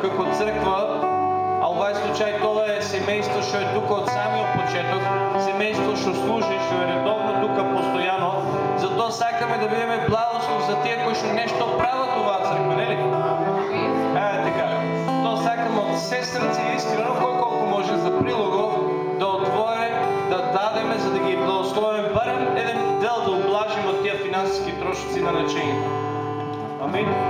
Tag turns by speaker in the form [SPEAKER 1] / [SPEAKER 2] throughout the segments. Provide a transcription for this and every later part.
[SPEAKER 1] како црква, а овај случај тоа е семејство што е тука од самиот почеток, семејство што служи, што е редовно тука постојано, затоа сакаме да бидеме благослов за тие кои што нешто прават оваа црква, нели? Е, така. Тоа сакаме од се срце искрено, кој колку може за прилого, да одвое, да дадеме, за да ги благословиме барем еден дел да облажиме од тие финансиски трошоци на лечењето. Амин.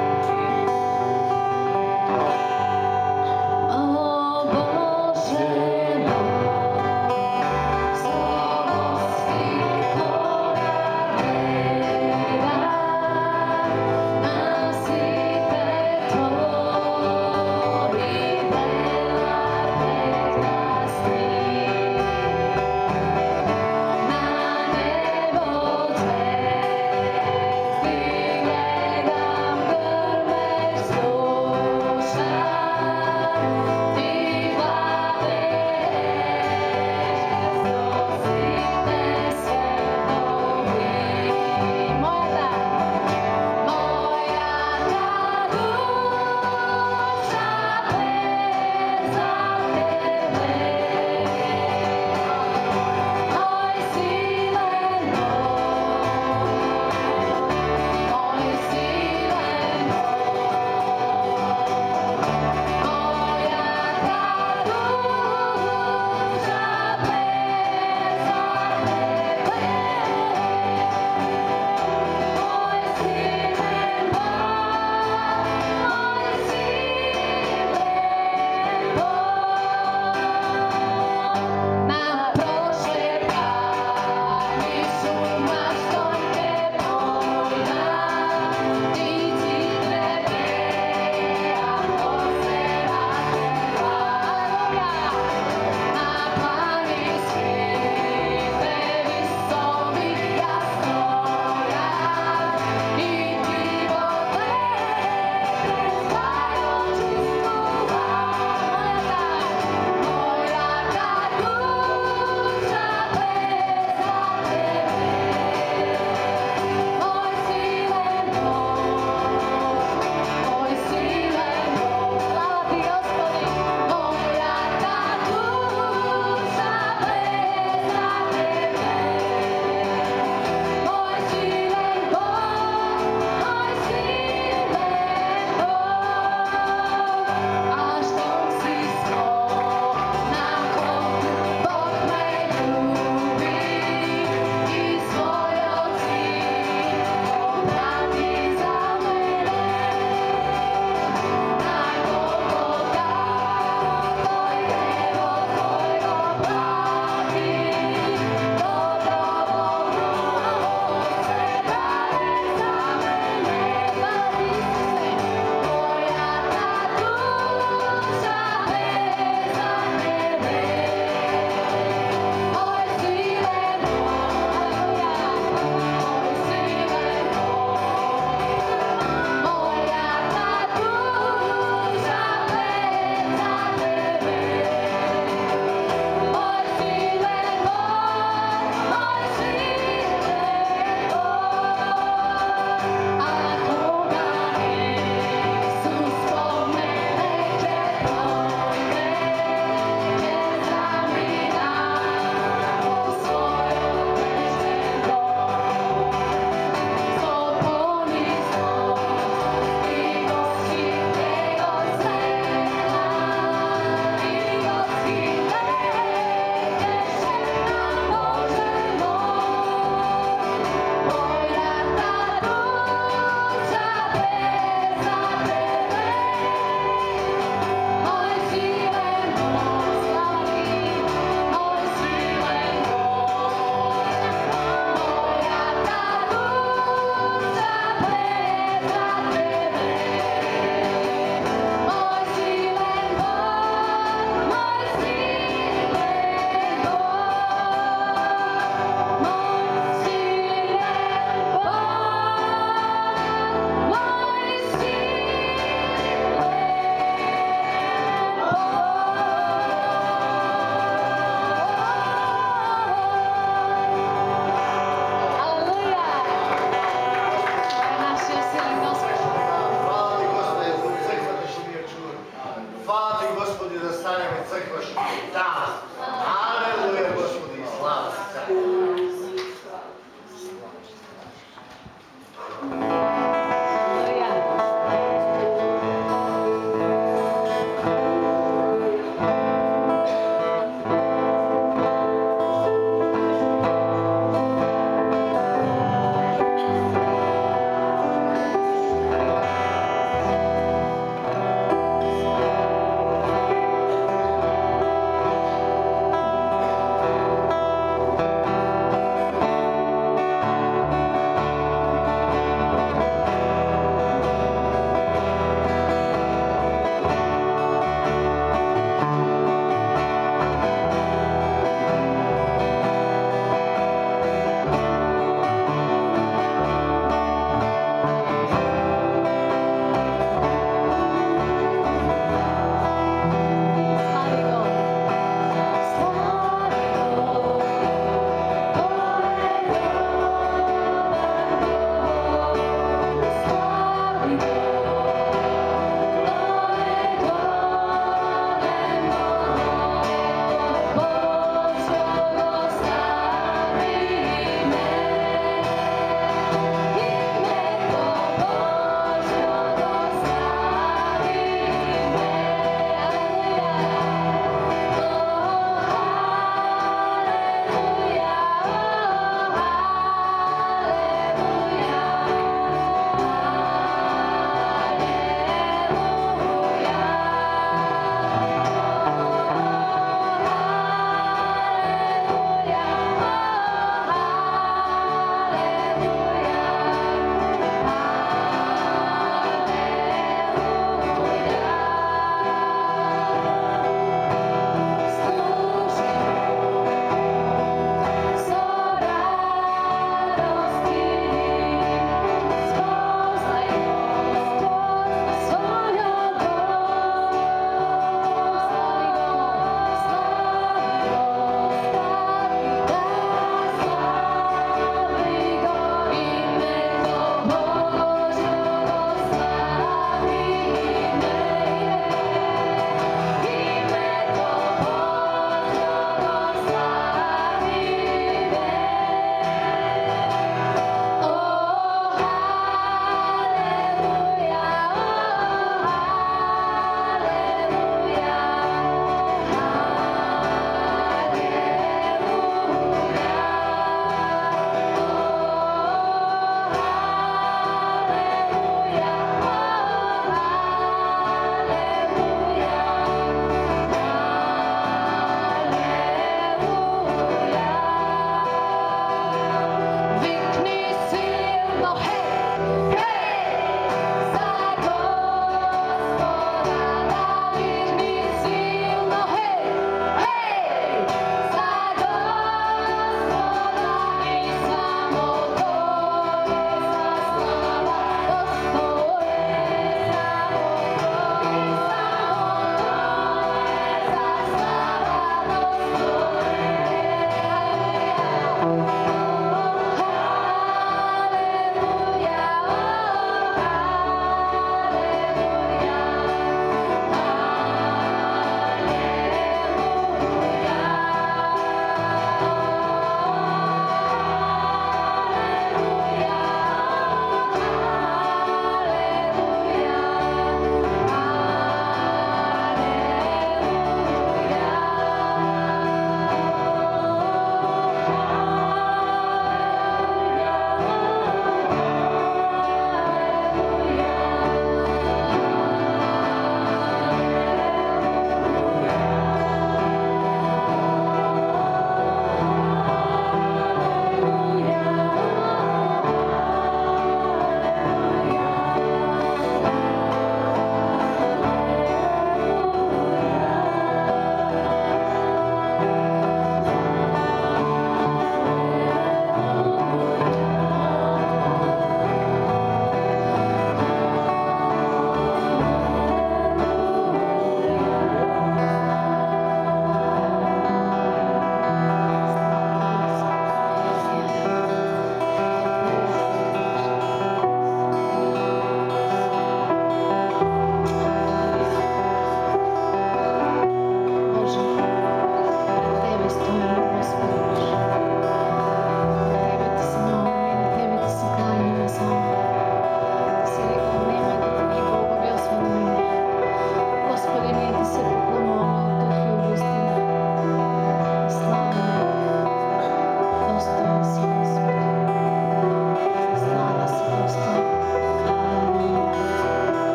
[SPEAKER 1] Hvala ti, Gospodi, da stanemo crkvaš dan.